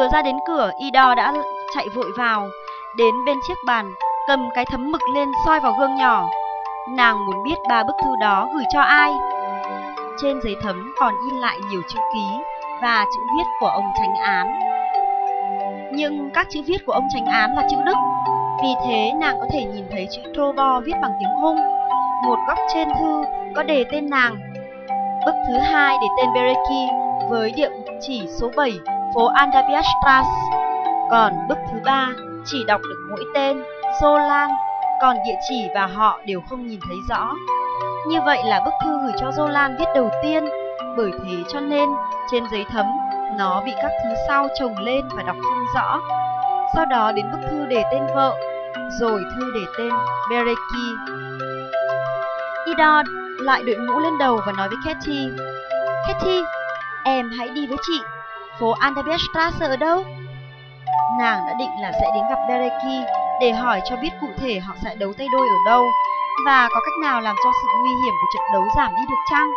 Vừa ra đến cửa, Ido đã chạy vội vào, đến bên chiếc bàn, cầm cái thấm mực lên soi vào gương nhỏ. Nàng muốn biết ba bức thư đó gửi cho ai. Trên giấy thấm còn in lại nhiều chữ ký và chữ viết của ông tránh án. Nhưng các chữ viết của ông tránh án là chữ Đức, vì thế nàng có thể nhìn thấy chữ Trobo viết bằng tiếng Hung. Một góc trên thư có đề tên nàng. Bức thứ hai để tên Bereki với địa chỉ số 7 phố Andabiastras. Còn bức thứ ba chỉ đọc được mỗi tên Zolan, còn địa chỉ và họ đều không nhìn thấy rõ. Như vậy là bức thư gửi cho Zolan viết đầu tiên, bởi thế cho nên trên giấy thấm nó bị các thứ sau chồng lên và đọc không rõ. Sau đó đến bức thư để tên vợ, rồi thư để tên Bereki. Ida lại đội mũ lên đầu và nói với Katie, Katie, em hãy đi với chị, phố Andabiastrasse ở đâu? Nàng đã định là sẽ đến gặp Bereki để hỏi cho biết cụ thể họ sẽ đấu tay đôi ở đâu và có cách nào làm cho sự nguy hiểm của trận đấu giảm đi được chăng?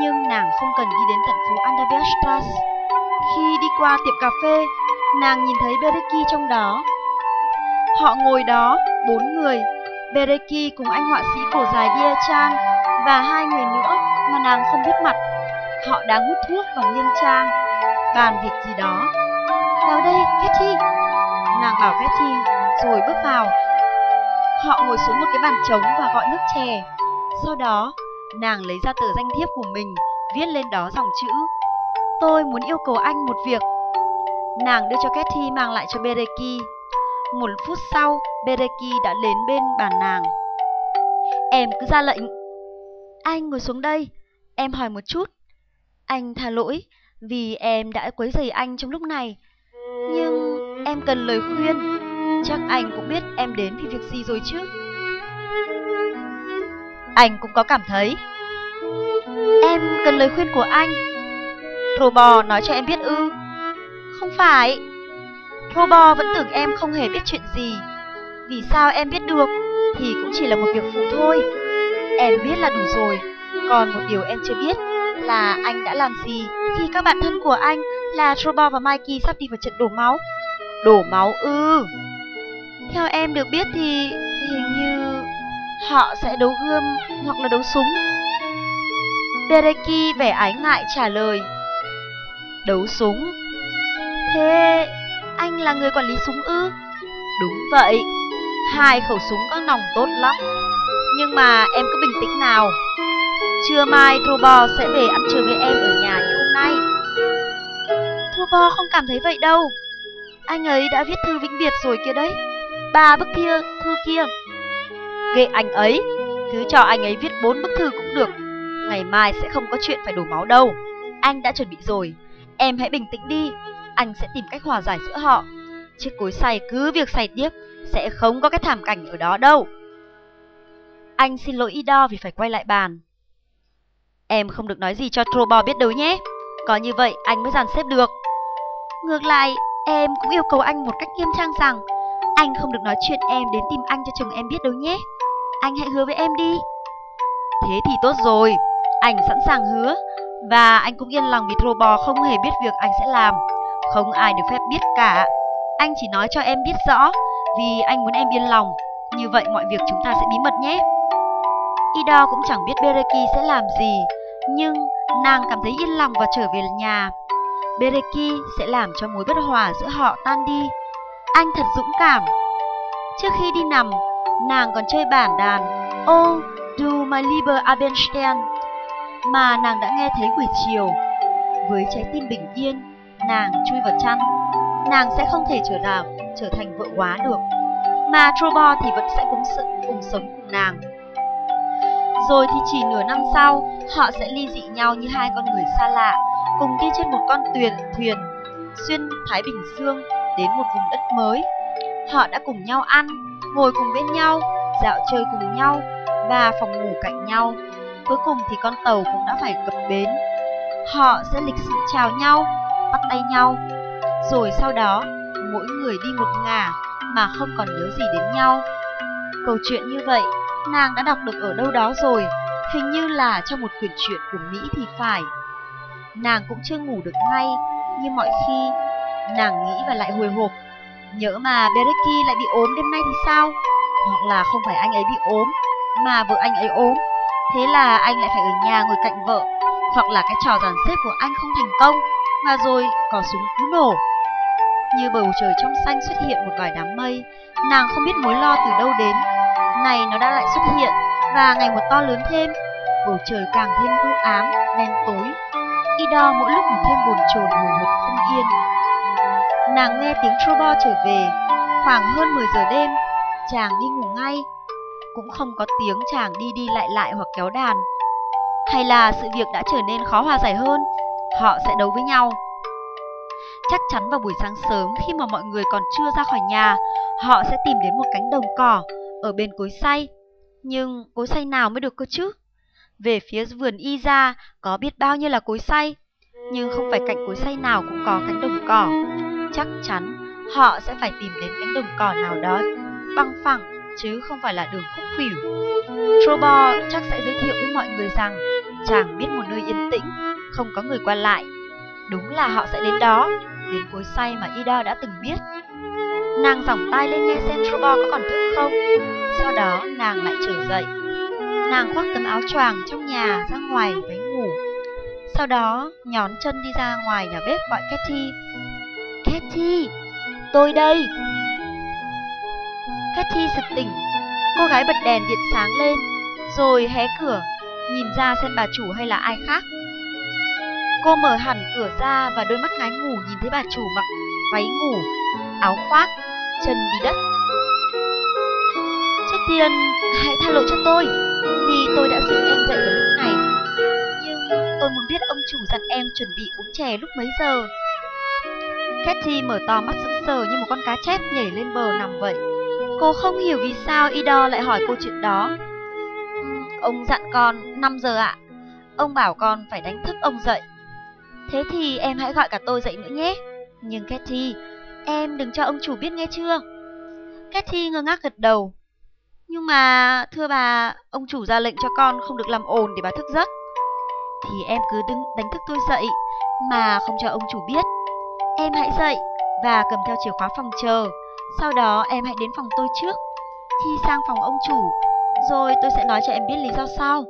Nhưng nàng không cần đi đến tận phố Andabiastrasse. Khi đi qua tiệm cà phê, nàng nhìn thấy Bereki trong đó. Họ ngồi đó, bốn người, Bereki cùng anh họa sĩ cổ dài Diachan và hai người nữa mà nàng không biết mặt. Họ đang hút thuốc và nghiêm trang, bàn việc gì đó. Vào đây, Cathy. Nàng bảo Cathy, rồi bước vào. Họ ngồi xuống một cái bàn trống và gọi nước chè. Sau đó, nàng lấy ra tờ danh thiếp của mình, viết lên đó dòng chữ Tôi muốn yêu cầu anh một việc. Nàng đưa cho Cathy mang lại cho Bereki. Một phút sau, Bereki đã đến bên bàn nàng. Em cứ ra lệnh. Anh ngồi xuống đây, em hỏi một chút. Anh tha lỗi vì em đã quấy rầy anh trong lúc này. Nhưng em cần lời khuyên. Chắc anh cũng biết em đến vì việc gì rồi chứ. Anh cũng có cảm thấy. Em cần lời khuyên của anh. Thổ bò nói cho em biết ư. Không phải. Thô bò vẫn tưởng em không hề biết chuyện gì. Vì sao em biết được thì cũng chỉ là một việc phụ thôi. Em biết là đủ rồi. Còn một điều em chưa biết là anh đã làm gì khi các bạn thân của anh là Trobo và Mikey sắp đi vào trận đổ máu. Đổ máu ư? Theo em được biết thì hình như họ sẽ đấu gươm hoặc là đấu súng. Bereki vẻ ái ngại trả lời. Đấu súng? Thế anh là người quản lý súng ư? Đúng vậy, hai khẩu súng có nòng tốt lắm. Nhưng mà em cứ bình tĩnh nào. Trưa mai Trobo sẽ về ăn trưa với em ở nhà như hôm nay. Trobo không cảm thấy vậy đâu. Anh ấy đã viết thư vĩnh biệt rồi kia đấy. Ba bức thư, thư kia. Ghê anh ấy, cứ cho anh ấy viết bốn bức thư cũng được. Ngày mai sẽ không có chuyện phải đổ máu đâu. Anh đã chuẩn bị rồi. Em hãy bình tĩnh đi, anh sẽ tìm cách hòa giải giữa họ. Chiếc cối xay cứ việc xay tiếp, sẽ không có cái thảm cảnh ở đó đâu. Anh xin lỗi Ido vì phải quay lại bàn. Em không được nói gì cho Trobo biết đâu nhé. Có như vậy anh mới dàn xếp được. Ngược lại, em cũng yêu cầu anh một cách nghiêm trang rằng anh không được nói chuyện em đến tìm anh cho chồng em biết đâu nhé. Anh hãy hứa với em đi. Thế thì tốt rồi, anh sẵn sàng hứa. Và anh cũng yên lòng vì Trobo không hề biết việc anh sẽ làm. Không ai được phép biết cả. Anh chỉ nói cho em biết rõ vì anh muốn em yên lòng. Như vậy mọi việc chúng ta sẽ bí mật nhé. Ido cũng chẳng biết Bereki sẽ làm gì, nhưng nàng cảm thấy yên lòng và trở về nhà. Bereki sẽ làm cho mối bất hòa giữa họ tan đi. Anh thật dũng cảm. Trước khi đi nằm, nàng còn chơi bản đàn Oh, du my lieber Abenstein mà nàng đã nghe thấy buổi chiều. Với trái tim bình yên, nàng chui vào chăn. Nàng sẽ không thể trở nào trở thành vợ quá được, mà Trobo thì vẫn sẽ cùng sự cùng sống cùng nàng. Rồi thì chỉ nửa năm sau, họ sẽ ly dị nhau như hai con người xa lạ, cùng đi trên một con thuyền thuyền xuyên Thái Bình Dương đến một vùng đất mới. Họ đã cùng nhau ăn, ngồi cùng bên nhau, dạo chơi cùng nhau và phòng ngủ cạnh nhau. Cuối cùng thì con tàu cũng đã phải cập bến. Họ sẽ lịch sự chào nhau, bắt tay nhau. Rồi sau đó, mỗi người đi một ngả mà không còn nhớ gì đến nhau. Câu chuyện như vậy, nàng đã đọc được ở đâu đó rồi, hình như là trong một quyển truyện của Mỹ thì phải. Nàng cũng chưa ngủ được ngay, như mọi khi, Nàng nghĩ và lại hồi hộp. nhớ mà Berecky lại bị ốm đêm nay thì sao? Hoặc là không phải anh ấy bị ốm, mà vợ anh ấy ốm. Thế là anh lại phải ở nhà ngồi cạnh vợ. Hoặc là cái trò dàn xếp của anh không thành công, mà rồi có súng cứ nổ. Như bầu trời trong xanh xuất hiện một vài đám mây, nàng không biết mối lo từ đâu đến. Này nó đã lại xuất hiện, và ngày một to lớn thêm, bầu trời càng thêm u ám, đen tối. Ida mỗi lúc một thêm buồn chồn hồi hộp không yên. Nàng nghe tiếng Trobo trở về, khoảng hơn 10 giờ đêm, chàng đi ngủ ngay. Cũng không có tiếng chàng đi đi lại lại hoặc kéo đàn. Hay là sự việc đã trở nên khó hòa giải hơn, họ sẽ đấu với nhau. Chắc chắn vào buổi sáng sớm khi mà mọi người còn chưa ra khỏi nhà, họ sẽ tìm đến một cánh đồng cỏ ở bên cối xay. Nhưng cối xay nào mới được cơ chứ? Về phía vườn y ra có biết bao nhiêu là cối xay, nhưng không phải cạnh cối xay nào cũng có cánh đồng cỏ. Chắc chắn họ sẽ phải tìm đến cánh đồng cỏ nào đó băng phẳng chứ không phải là đường khúc khuỷu. Trobo chắc sẽ giới thiệu với mọi người rằng chàng biết một nơi yên tĩnh, không có người qua lại. Đúng là họ sẽ đến đó, đến cối xay mà Ida đã từng biết. Nàng giỏng tay lên nghe xem Trobo có còn thức không. Sau đó nàng lại trở dậy. Nàng khoác tấm áo choàng trong nhà ra ngoài váy ngủ. Sau đó nhón chân đi ra ngoài nhà bếp gọi Cathy. Cathy, tôi đây. Cathy sực tỉnh. Cô gái bật đèn điện sáng lên, rồi hé cửa, nhìn ra xem bà chủ hay là ai khác. Cô mở hẳn cửa ra và đôi mắt ngái ngủ nhìn thấy bà chủ mặc váy ngủ, áo khoác, chân đi đất. Trước tiên, hãy tha lỗi cho tôi, vì tôi đã dựng em dậy vào lúc này. Nhưng tôi muốn biết ông chủ dặn em chuẩn bị uống chè lúc mấy giờ. Cathy mở to mắt sững sờ như một con cá chép nhảy lên bờ nằm vậy. Cô không hiểu vì sao Ido lại hỏi cô chuyện đó. Ông dặn con 5 giờ ạ. Ông bảo con phải đánh thức ông dậy. Thế thì em hãy gọi cả tôi dậy nữa nhé. Nhưng Cathy, em đừng cho ông chủ biết nghe chưa? Cathy ngơ ngác gật đầu. Nhưng mà, thưa bà, ông chủ ra lệnh cho con không được làm ồn để bà thức giấc. Thì em cứ đứng đánh thức tôi dậy, mà không cho ông chủ biết. Em hãy dậy và cầm theo chìa khóa phòng chờ. Sau đó em hãy đến phòng tôi trước. Khi sang phòng ông chủ, rồi tôi sẽ nói cho em biết lý do sau.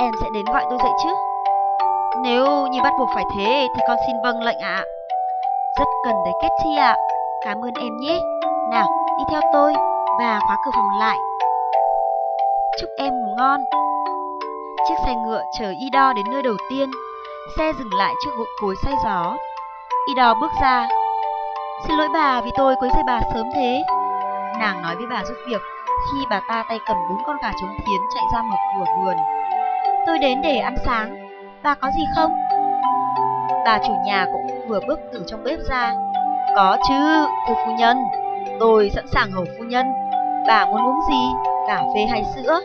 Em sẽ đến gọi tôi dậy chứ. Nếu như bắt buộc phải thế thì con xin vâng lệnh ạ. Rất cần đấy Ketty ạ. Cảm ơn em nhé. Nào, đi theo tôi và khóa cửa phòng lại. Chúc em ngủ ngon. Chiếc xe ngựa chở Ido đến nơi đầu tiên. Xe dừng lại trước gội cối say gió. Ido bước ra. Xin lỗi bà vì tôi quấy rầy bà sớm thế. Nàng nói với bà giúp việc khi bà ta tay cầm bốn con gà trống thiến chạy ra mở cửa vườn. Tôi đến để ăn sáng. Bà có gì không? Bà chủ nhà cũng vừa bước từ trong bếp ra. Có chứ, thưa phu nhân. Tôi sẵn sàng hầu phu nhân. Bà muốn uống gì? Cà phê hay sữa?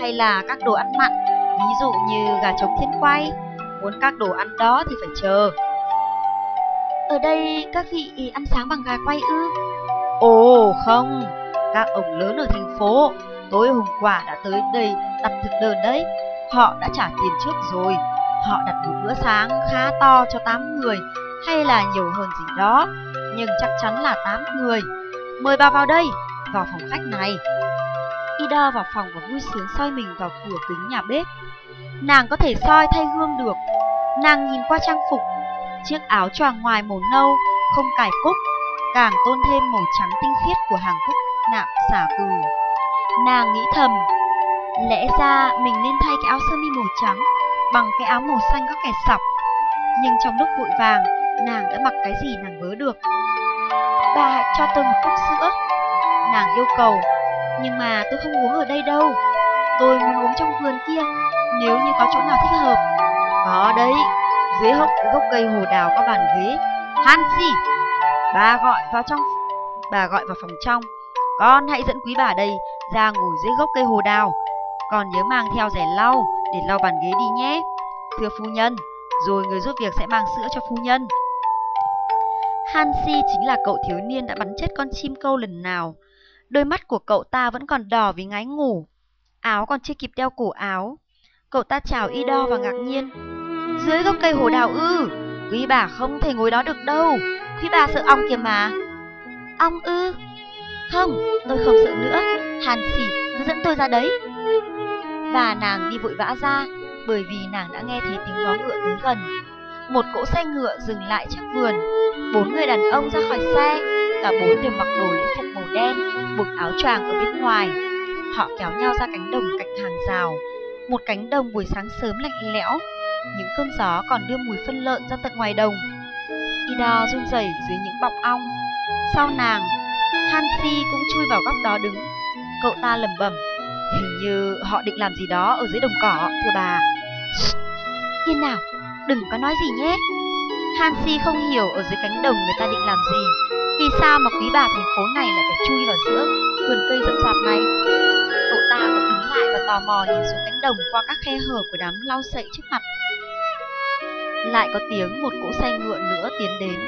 Hay là các đồ ăn mặn? Ví dụ như gà trống thiên quay. Muốn các đồ ăn đó thì phải chờ. Ở đây các vị ăn sáng bằng gà quay ư? Ồ không, các ông lớn ở thành phố tối hôm qua đã tới đây đặt thực đơn đấy. Họ đã trả tiền trước rồi. Họ đặt một bữa sáng khá to cho 8 người hay là nhiều hơn gì đó, nhưng chắc chắn là 8 người. Mời bà vào đây, vào phòng khách này. Ida vào phòng và vui sướng soi mình vào cửa kính nhà bếp. Nàng có thể soi thay gương được. Nàng nhìn qua trang phục, chiếc áo choàng ngoài màu nâu, không cài cúc, càng tôn thêm màu trắng tinh khiết của hàng cúc nạm xả cừ. Nàng nghĩ thầm, lẽ ra mình nên thay cái áo sơ mi màu trắng bằng cái áo màu xanh có kẻ sọc. Nhưng trong lúc vội vàng, nàng đã mặc cái gì nàng vớ được. Bà hãy cho tôi một cốc sữa. Nàng yêu cầu, nhưng mà tôi không uống ở đây đâu. Tôi muốn uống trong vườn kia, nếu như có chỗ nào thích hợp. Có đấy, dưới hốc gốc cây hồ đào có bàn ghế. Hansi, bà gọi vào trong, bà gọi vào phòng trong. Con hãy dẫn quý bà đây ra ngồi dưới gốc cây hồ đào. Còn nhớ mang theo rẻ lau để lau bàn ghế đi nhé. Thưa phu nhân, rồi người giúp việc sẽ mang sữa cho phu nhân. Hansi chính là cậu thiếu niên đã bắn chết con chim câu lần nào. Đôi mắt của cậu ta vẫn còn đỏ vì ngái ngủ. Áo còn chưa kịp đeo cổ áo. Cậu ta chào y đo và ngạc nhiên. Dưới gốc cây hồ đào ư, quý bà không thể ngồi đó được đâu. Quý bà sợ ong kìa mà. Ong ư? Không, tôi không sợ nữa. Hansi, cứ dẫn tôi ra đấy. Và nàng đi vội vã ra, bởi vì nàng đã nghe thấy tiếng vó ngựa tới gần. Một cỗ xe ngựa dừng lại trước vườn. Bốn người đàn ông ra khỏi xe, cả bốn đều mặc đồ lễ phục màu đen, buộc áo choàng ở bên ngoài. Họ kéo nhau ra cánh đồng cạnh hàng rào, một cánh đồng buổi sáng sớm lạnh lẽo. Những cơn gió còn đưa mùi phân lợn ra tận ngoài đồng. Ida run rẩy dưới những bọng ong. Sau nàng, Hansi cũng chui vào góc đó đứng. Cậu ta lẩm bẩm, hình như họ định làm gì đó ở dưới đồng cỏ, thưa bà. Yên nào, đừng có nói gì nhé. Hansi không hiểu ở dưới cánh đồng người ta định làm gì. Vì sao mà quý bà thành phố này lại phải chui vào giữa vườn cây rậm rạp này? Cậu ta vẫn đứng lại và tò mò nhìn xuống cánh đồng qua các khe hở của đám lau sậy trước mặt. Lại có tiếng một cỗ xe ngựa nữa tiến đến.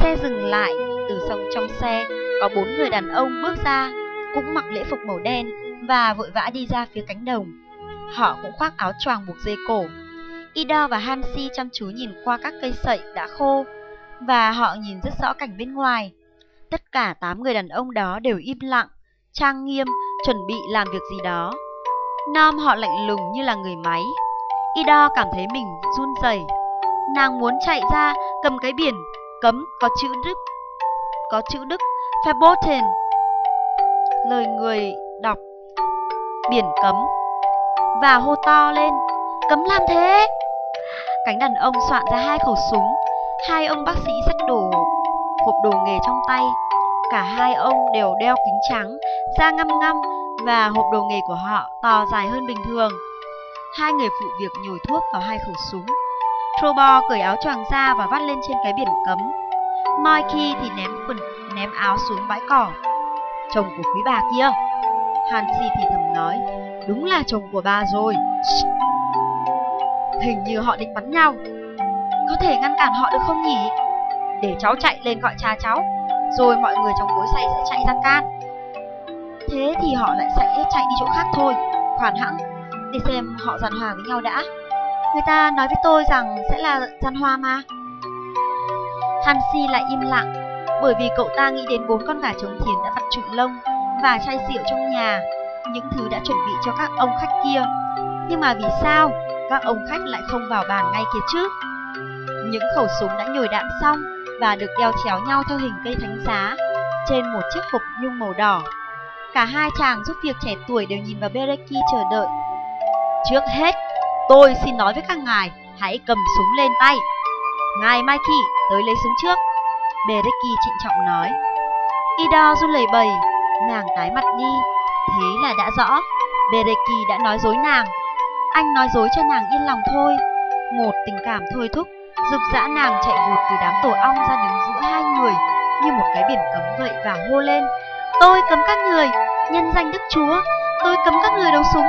Xe dừng lại, từ sông trong xe có bốn người đàn ông bước ra, cũng mặc lễ phục màu đen và vội vã đi ra phía cánh đồng. Họ cũng khoác áo choàng buộc dây cổ. Ida và Hansi chăm chú nhìn qua các cây sậy đã khô và họ nhìn rất rõ cảnh bên ngoài. Tất cả tám người đàn ông đó đều im lặng, trang nghiêm, chuẩn bị làm việc gì đó. Nam họ lạnh lùng như là người máy. Ida cảm thấy mình run rẩy. Nàng muốn chạy ra cầm cái biển cấm có chữ Đức. Có chữ Đức Verboten. Lời người đọc biển cấm. Và hô to lên, cấm làm thế! Cánh đàn ông soạn ra hai khẩu súng. Hai ông bác sĩ xách đồ, hộp đồ nghề trong tay. Cả hai ông đều đeo kính trắng, da ngăm ngăm và hộp đồ nghề của họ to dài hơn bình thường. Hai người phụ việc nhồi thuốc vào hai khẩu súng. Trobo cởi áo choàng ra và vắt lên trên cái biển cấm. Mikey thì ném quần, ném áo xuống bãi cỏ. Chồng của quý bà kia Hansi thì thầm nói, đúng là chồng của bà rồi. Hình như họ định bắn nhau. Có thể ngăn cản họ được không nhỉ? Để cháu chạy lên gọi cha cháu, rồi mọi người trong cối xay sẽ chạy ra can. Thế thì họ lại sẽ chạy đi chỗ khác thôi, khoản hãng, để xem họ giàn hòa với nhau đã. Người ta nói với tôi rằng sẽ là giàn hòa mà. Hansi lại im lặng, bởi vì cậu ta nghĩ đến bốn con gà trống thiền đã vặt trụi lông và chai rượu trong nhà những thứ đã chuẩn bị cho các ông khách kia nhưng mà vì sao các ông khách lại không vào bàn ngay kia chứ những khẩu súng đã nhồi đạn xong và được đeo chéo nhau theo hình cây thánh giá trên một chiếc hộp nhung màu đỏ. Cả hai chàng giúp việc trẻ tuổi đều nhìn vào Bereki chờ đợi. Trước hết, tôi xin nói với các ngài, hãy cầm súng lên tay. Ngài Mikey, tới lấy súng trước. Bereki trịnh trọng nói. Ida run lẩy bẩy, nàng tái mặt đi. Thế là đã rõ, Bereki đã nói dối nàng. Anh nói dối cho nàng yên lòng thôi. Một tình cảm thôi thúc Dục dã nàng chạy vụt từ đám tổ ong ra đứng giữa hai người như một cái biển cấm vậy và hô lên. Tôi cấm các người, nhân danh Đức Chúa, tôi cấm các người đấu súng.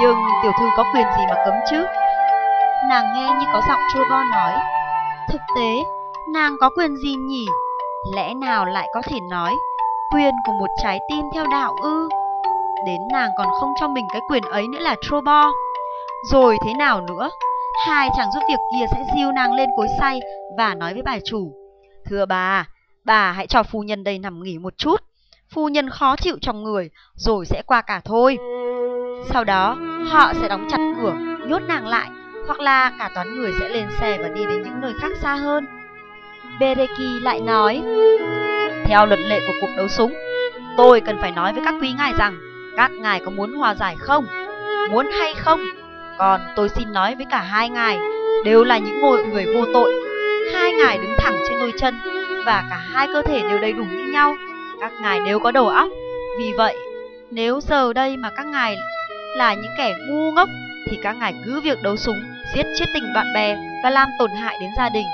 Nhưng tiểu thư có quyền gì mà cấm chứ? Nàng nghe như có giọng chua bo nói. Thực tế, nàng có quyền gì nhỉ? Lẽ nào lại có thể nói quyền của một trái tim theo đạo ư? Đến nàng còn không cho mình cái quyền ấy nữa là Trobo. Rồi thế nào nữa? hai chàng giúp việc kia sẽ diêu nàng lên cối say và nói với bà chủ thưa bà bà hãy cho phu nhân đây nằm nghỉ một chút phu nhân khó chịu trong người, rồi sẽ qua cả thôi sau đó, họ sẽ đóng chặt cửa, nhốt nàng lại, hoặc là cả toán người sẽ lên xe và đi đến những nơi khác xa hơn bereki lại nói theo luật lệ của cuộc đấu súng tôi cần phải nói với các quý ngài rằng các ngài có muốn hòa giải không muốn hay không còn tôi xin nói với cả hai ngài đều là những ngôi người vô tội. Hai ngài đứng thẳng trên đôi chân và cả hai cơ thể đều đầy đủ như nhau. Các ngài đều có đầu óc. Vì vậy, nếu giờ đây mà các ngài là những kẻ ngu ngốc thì các ngài cứ việc đấu súng, giết chết tình bạn bè và làm tổn hại đến gia đình.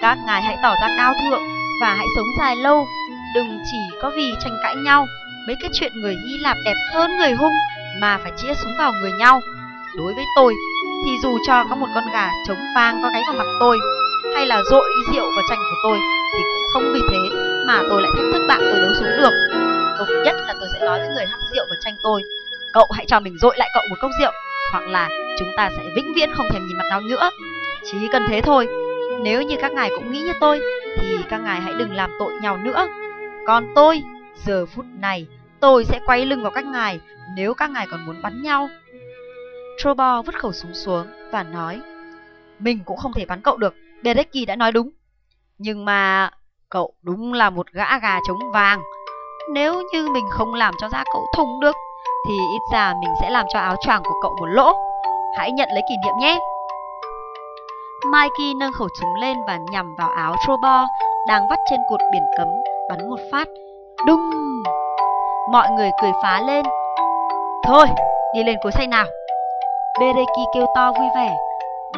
Các ngài hãy tỏ ra cao thượng và hãy sống dài lâu, đừng chỉ có vì tranh cãi nhau, mấy cái chuyện người Hy Lạp đẹp hơn người hung mà phải chia súng vào người nhau. Đối với tôi thì dù cho có một con gà trống vang có gáy vào mặt tôi hay là dội rượu vào tranh của tôi thì cũng không vì thế mà tôi lại thách thức bạn tôi đấu súng được. Tốt nhất là tôi sẽ nói với người hắc rượu vào tranh tôi cậu hãy cho mình dội lại cậu một cốc rượu hoặc là chúng ta sẽ vĩnh viễn không thèm nhìn mặt nhau nữa. Chỉ cần thế thôi. Nếu như các ngài cũng nghĩ như tôi thì các ngài hãy đừng làm tội nhau nữa. Còn tôi, giờ phút này, tôi sẽ quay lưng vào các ngài nếu các ngài còn muốn bắn nhau. Trobo vứt khẩu súng xuống và nói, mình cũng không thể bắn cậu được, Berecki đã nói đúng. Nhưng mà cậu đúng là một gã gà trống vàng. Nếu như mình không làm cho da cậu thùng được, thì ít ra mình sẽ làm cho áo choàng của cậu một lỗ. Hãy nhận lấy kỷ niệm nhé. Mikey nâng khẩu súng lên và nhằm vào áo Trobo đang vắt trên cột biển cấm, bắn một phát. Đung! Mọi người cười phá lên. Thôi, đi lên cối xay nào. Bereki kêu to vui vẻ.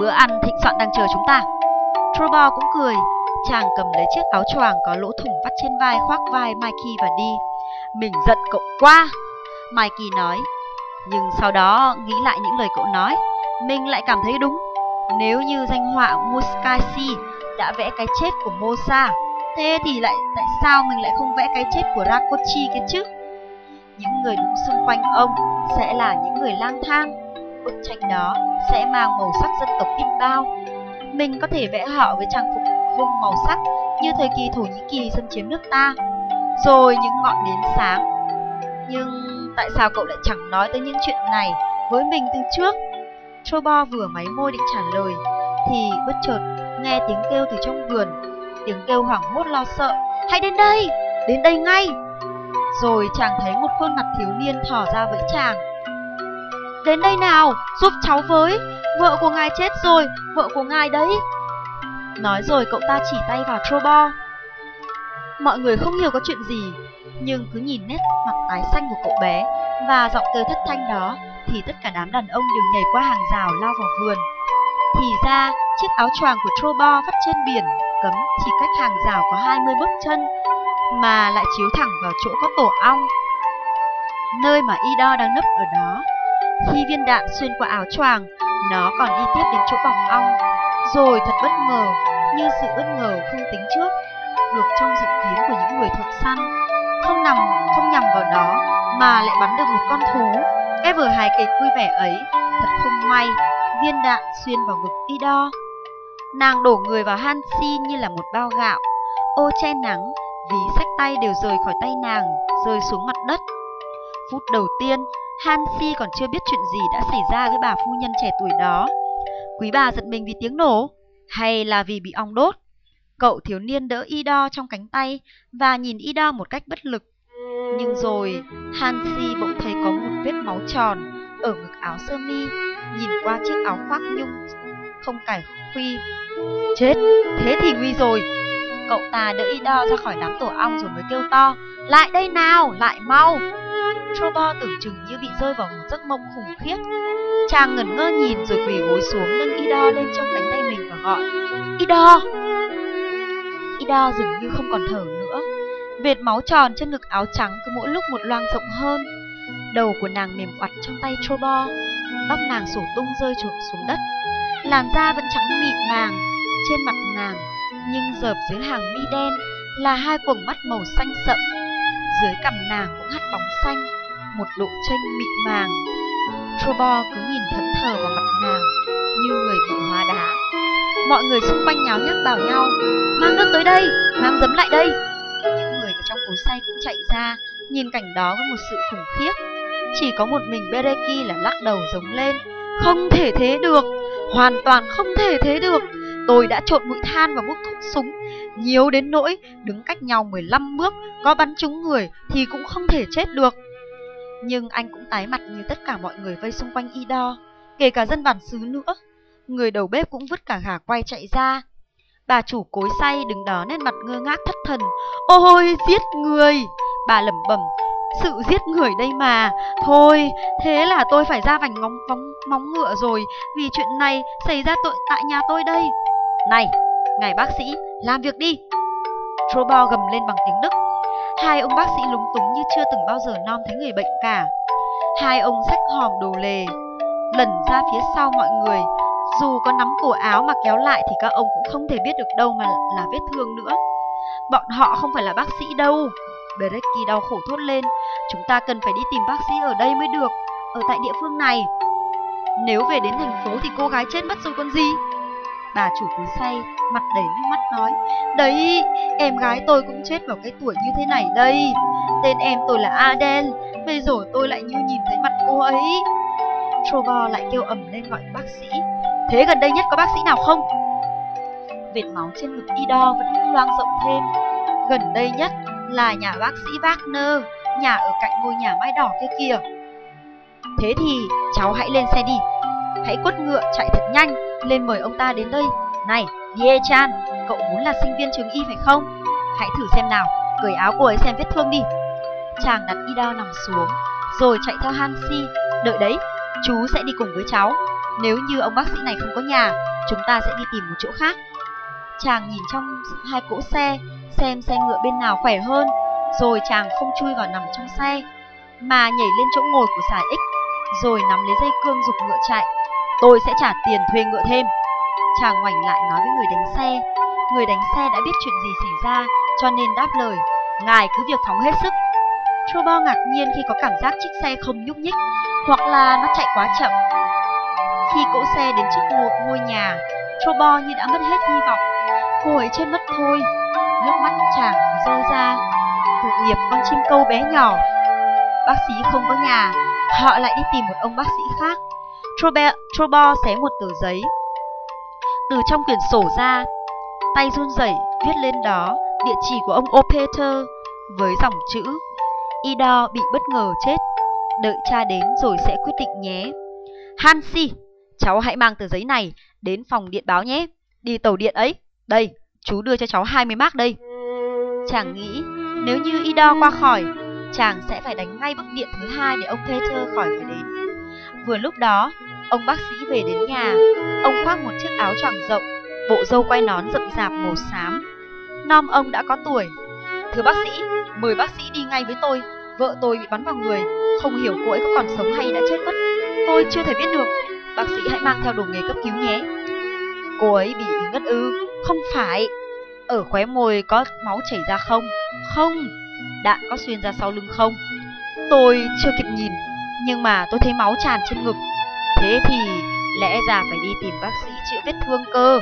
Bữa ăn thịnh soạn đang chờ chúng ta. Trobo cũng cười. Chàng cầm lấy chiếc áo choàng có lỗ thủng vắt trên vai khoác vai Mikey và đi. Mình giận cậu quá. Mikey nói. Nhưng sau đó nghĩ lại những lời cậu nói, mình lại cảm thấy đúng. Nếu như danh họa Muskashi đã vẽ cái chết của Mosa, thế thì lại tại sao mình lại không vẽ cái chết của Rakochi kia chứ? Những người đứng xung quanh ông sẽ là những người lang thang. Bức tranh đó sẽ mang màu sắc dân tộc biết bao. Mình có thể vẽ họ với trang phục hung màu sắc như thời kỳ Thổ Nhĩ Kỳ xâm chiếm nước ta. Rồi những ngọn nến sáng. Nhưng tại sao cậu lại chẳng nói tới những chuyện này với mình từ trước? Chobo vừa máy môi định trả lời, thì bất chợt nghe tiếng kêu từ trong vườn, tiếng kêu hoảng hốt lo sợ. Hãy đến đây, đến đây ngay! Rồi chàng thấy một khuôn mặt thiếu niên thỏ ra với chàng. Đến đây nào, giúp cháu với, vợ của ngài chết rồi, vợ của ngài đấy. Nói rồi cậu ta chỉ tay vào Trobo. Mọi người không hiểu có chuyện gì, nhưng cứ nhìn nét mặt tái xanh của cậu bé và giọng kêu thất thanh đó thì tất cả đám đàn ông đều nhảy qua hàng rào lao vào vườn. Thì ra, chiếc áo choàng của Trobo vắt trên biển cấm chỉ cách hàng rào có 20 bước chân mà lại chiếu thẳng vào chỗ có tổ ong. Nơi mà Ido đang nấp ở đó. Khi viên đạn xuyên qua áo choàng, nó còn đi tiếp đến chỗ bọc ong. Rồi thật bất ngờ, như sự bất ngờ không tính trước, được trong dự kiến của những người thợ săn. Không nằm, không nhằm vào đó, mà lại bắn được một con thú. Cái vừa hài kịch vui vẻ ấy, thật không may, viên đạn xuyên vào ngực Ido. Nàng đổ người vào Hansi như là một bao gạo, ô che nắng, ví sách tay đều rời khỏi tay nàng, rơi xuống mặt đất. Phút đầu tiên, Hansi còn chưa biết chuyện gì đã xảy ra với bà phu nhân trẻ tuổi đó. Quý bà giật mình vì tiếng nổ, hay là vì bị ong đốt? Cậu thiếu niên đỡ Ido trong cánh tay và nhìn Ido một cách bất lực. Nhưng rồi, Hansi bỗng thấy có một vết máu tròn ở ngực áo sơ mi, nhìn qua chiếc áo khoác nhung không cải khuy. Chết, thế thì nguy rồi. Cậu ta đỡ y đo ra khỏi đám tổ ong rồi mới kêu to, lại đây nào, lại mau. Trobo tưởng chừng như bị rơi vào một giấc mộng khủng khiếp. Chàng ngẩn ngơ nhìn rồi quỳ gối xuống nâng y đo lên trong cánh tay mình và gọi, Y đo! Y đo dường như không còn thở nữa. Vệt máu tròn trên ngực áo trắng cứ mỗi lúc một loang rộng hơn. Đầu của nàng mềm quặt trong tay Trobo, tóc nàng sổ tung rơi trụt xuống đất. Làn da vẫn trắng mịn màng, trên mặt nàng, nhưng dợp dưới hàng mi đen là hai quầng mắt màu xanh sậm. Dưới cằm nàng cũng hắt bóng xanh, một độ chênh mịn màng. Trobo cứ nhìn thẫn thờ vào mặt nàng, như người bị hóa đá. Mọi người xung quanh nháo nhác bảo nhau, mang nước tới đây, mang giấm lại đây. Những người ở trong cối say cũng chạy ra, nhìn cảnh đó với một sự khủng khiếp. Chỉ có một mình Bereki là lắc đầu giống lên, không thể thế được, hoàn toàn không thể thế được. Tôi đã trộn bụi than và bút thuốc súng, nhiều đến nỗi đứng cách nhau 15 bước, có bắn trúng người thì cũng không thể chết được. Nhưng anh cũng tái mặt như tất cả mọi người vây xung quanh Ido, kể cả dân bản xứ nữa. Người đầu bếp cũng vứt cả gà quay chạy ra. Bà chủ cối say đứng đó nét mặt ngơ ngác thất thần. Ôi, giết người! Bà lẩm bẩm, sự giết người đây mà. Thôi, thế là tôi phải ra vành móng, móng, móng ngựa rồi, vì chuyện này xảy ra tội tại nhà tôi đây. Này, ngài bác sĩ, làm việc đi. Trobo gầm lên bằng tiếng Đức. Hai ông bác sĩ lúng túng như chưa từng bao giờ nom thấy người bệnh cả. Hai ông xách hòm đồ lề, lẩn ra phía sau mọi người. Dù có nắm cổ áo mà kéo lại thì các ông cũng không thể biết được đâu mà là vết thương nữa. Bọn họ không phải là bác sĩ đâu. Berecki đau khổ thốt lên. Chúng ta cần phải đi tìm bác sĩ ở đây mới được, ở tại địa phương này. Nếu về đến thành phố thì cô gái chết mất rồi con gì? Bà chủ cúi say, mặt đầy nước mắt nói Đấy, em gái tôi cũng chết vào cái tuổi như thế này đây Tên em tôi là Adele Bây giờ tôi lại như nhìn thấy mặt cô ấy Trobo lại kêu ẩm lên gọi bác sĩ Thế gần đây nhất có bác sĩ nào không? Vệt máu trên ngực Ido vẫn loang rộng thêm Gần đây nhất là nhà bác sĩ Wagner Nhà ở cạnh ngôi nhà mái đỏ kia kìa. Thế thì cháu hãy lên xe đi. Hãy quất ngựa chạy thật nhanh Lên mời ông ta đến đây. Này, Die Chan, cậu muốn là sinh viên trường y phải không? Hãy thử xem nào, cởi áo cô ấy xem vết thương đi. Chàng đặt Ida nằm xuống Rồi chạy theo Hansi Đợi đấy, chú sẽ đi cùng với cháu. Nếu như ông bác sĩ này không có nhà Chúng ta sẽ đi tìm một chỗ khác. Chàng nhìn trong hai cỗ xe Xem xe ngựa bên nào khỏe hơn Rồi chàng không chui vào nằm trong xe Mà nhảy lên chỗ ngồi của xà ích, Rồi nắm lấy dây cương dục ngựa chạy. Tôi sẽ trả tiền thuê ngựa thêm. Chàng ngoảnh lại nói với người đánh xe. Người đánh xe đã biết chuyện gì xảy ra Cho nên đáp lời Ngài cứ việc phóng hết sức. Trobo ngạc nhiên khi có cảm giác chiếc xe không nhúc nhích Hoặc là nó chạy quá chậm. Khi cỗ xe đến trước ngôi nhà Trobo như đã mất hết hy vọng. Cô ấy chết mất thôi Nước mắt chàng rơi ra Tội nghiệp con chim câu bé nhỏ Bác sĩ không có nhà Họ lại đi tìm một ông bác sĩ khác Trobe, Trobo xé một tờ giấy Từ trong quyển sổ ra Tay run rẩy viết lên đó địa chỉ của ông Opeter với dòng chữ Ido bị bất ngờ chết. Đợi cha đến rồi sẽ quyết định nhé. Hansi, cháu hãy mang tờ giấy này đến phòng điện báo nhé. Đi tàu điện ấy. Đây, chú đưa cho cháu 20 mark đây. Chàng nghĩ nếu như Ido qua khỏi, chàng sẽ phải đánh ngay bức điện thứ hai để ông Peter khỏi phải đến. Vừa lúc đó, ông bác sĩ về đến nhà. Ông khoác một chiếc áo choàng rộng, bộ râu quay nón rậm rạp màu xám. Nom ông đã có tuổi. Thưa bác sĩ, mời bác sĩ đi ngay với tôi. Vợ tôi bị bắn vào người, không hiểu cô ấy có còn sống hay đã chết mất. Tôi chưa thể biết được. Bác sĩ hãy mang theo đồ nghề cấp cứu nhé. Cô ấy bị ngất ư? Không phải. Ở khóe môi có máu chảy ra không? Không. Đạn có xuyên ra sau lưng không? Tôi chưa kịp nhìn, nhưng mà tôi thấy máu tràn trên ngực. Thế thì lẽ ra phải đi tìm bác sĩ chữa vết thương cơ.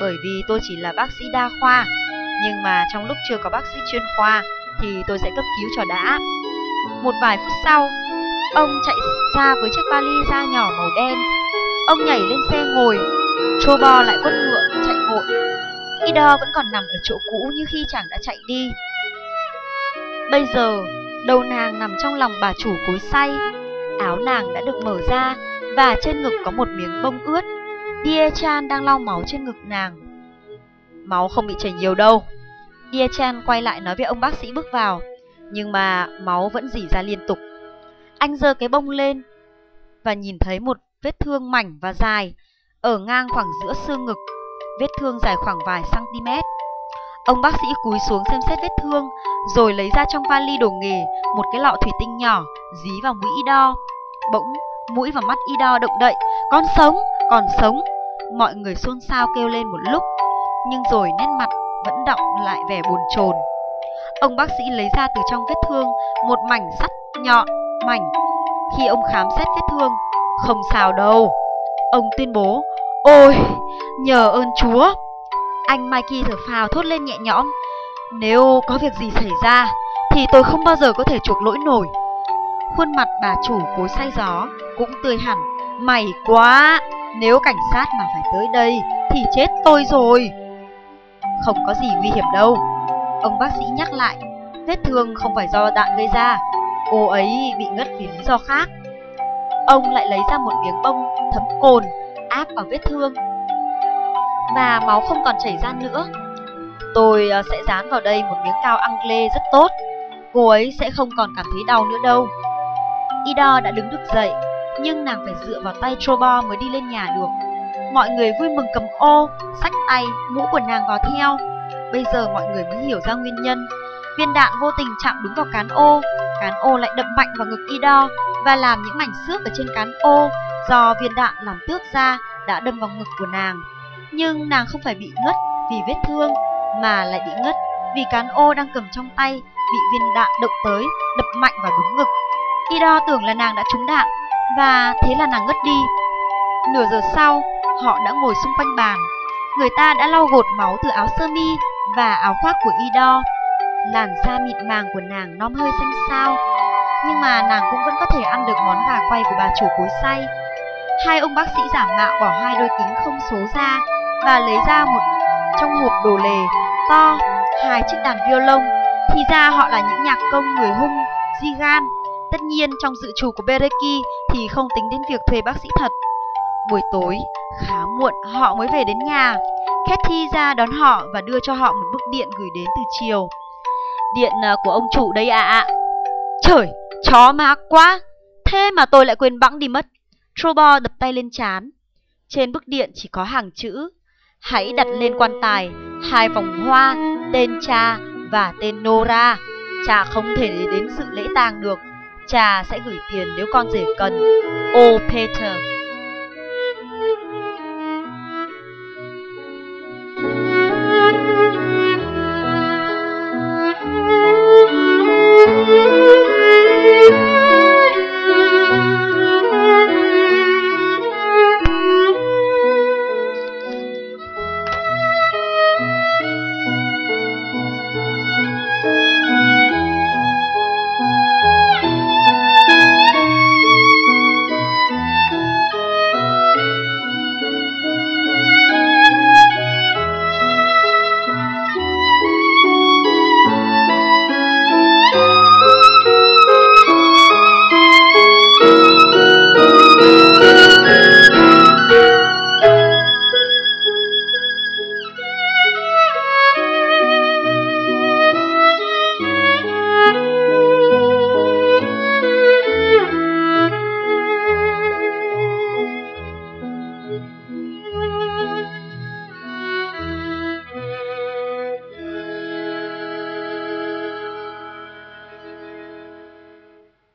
Bởi vì tôi chỉ là bác sĩ đa khoa, nhưng mà trong lúc chưa có bác sĩ chuyên khoa thì tôi sẽ cấp cứu cho đã. Một vài phút sau, ông chạy ra với chiếc vali da nhỏ màu đen. Ông nhảy lên xe ngồi, Trobo lại quất ngựa chạy vội. Ida vẫn còn nằm ở chỗ cũ như khi chàng đã chạy đi. Bây giờ, đầu nàng nằm trong lòng bà chủ cối say. Áo nàng đã được mở ra và trên ngực có một miếng bông ướt. Diechan đang lau máu trên ngực nàng. Máu không bị chảy nhiều đâu. Diechan quay lại nói với ông bác sĩ bước vào, nhưng mà máu vẫn dỉ ra liên tục. Anh giơ cái bông lên và nhìn thấy một vết thương mảnh và dài ở ngang khoảng giữa xương ngực, vết thương dài khoảng vài cm. Ông bác sĩ cúi xuống xem xét vết thương, rồi lấy ra trong vali đồ nghề một cái lọ thủy tinh nhỏ dí vào mũi Ido. Bỗng mũi và mắt Ido động đậy, con sống, còn sống. Mọi người xôn xao kêu lên một lúc, nhưng rồi nét mặt vẫn động lại vẻ buồn chồn. Ông bác sĩ lấy ra từ trong vết thương một mảnh sắt nhọn, mảnh. Khi ông khám xét vết thương, không sao đâu. Ông tuyên bố, ôi, nhờ ơn Chúa. Anh Mikey thở phào thốt lên nhẹ nhõm. Nếu có việc gì xảy ra, thì tôi không bao giờ có thể chuộc lỗi nổi. Khuôn mặt bà chủ cối say gió cũng tươi hẳn. Mày quá, nếu cảnh sát mà phải tới đây thì chết tôi rồi. Không có gì nguy hiểm đâu. Ông bác sĩ nhắc lại, vết thương không phải do đạn gây ra, cô ấy bị ngất vì lý do khác. Ông lại lấy ra một miếng bông thấm cồn áp vào vết thương và máu không còn chảy ra nữa. Tôi ờ, sẽ dán vào đây một miếng cao ăn lê rất tốt. Cô ấy sẽ không còn cảm thấy đau nữa đâu. Ida đã đứng được dậy, nhưng nàng phải dựa vào tay Trobo mới đi lên nhà được. Mọi người vui mừng cầm ô, sách tay, mũ của nàng vào theo. Bây giờ mọi người mới hiểu ra nguyên nhân. Viên đạn vô tình chạm đúng vào cán ô, cán ô lại đập mạnh vào ngực Ida và làm những mảnh xước ở trên cán ô do viên đạn làm tước ra đã đâm vào ngực của nàng. Nhưng nàng không phải bị ngất vì vết thương, mà lại bị ngất vì cán ô đang cầm trong tay bị viên đạn động tới, đập mạnh vào đúng ngực. Ido tưởng là nàng đã trúng đạn, và thế là nàng ngất đi. Nửa giờ sau, họ đã ngồi xung quanh bàn. người ta đã lau gột máu từ áo sơ mi và áo khoác của Ido. Làn da mịn màng của nàng non hơi xanh xao, nhưng mà nàng cũng vẫn có thể ăn được món gà quay của bà chủ cối say. Hai ông bác sĩ giả mạo bỏ hai đôi kính không số ra và lấy ra một trong hộp đồ lề to hai chiếc đàn violon. Thì ra họ là những nhạc công người hung, Zigan. Tất nhiên trong dự trù của Bereki thì không tính đến việc thuê bác sĩ thật. Buổi tối, khá muộn họ mới về đến nhà. Kathy ra đón họ và đưa cho họ một bức điện gửi đến từ chiều. Điện ờ, của ông chủ đây ạ. À. Trời, chó má quá. Thế mà tôi lại quên bẵng đi mất. Trobo đập tay lên chán. Trên bức điện chỉ có hàng chữ. Hãy đặt lên quan tài hai vòng hoa, tên cha và tên Nora. Cha không thể đến sự lễ tang được. Cha sẽ gửi tiền nếu con rể cần. Ô Peter.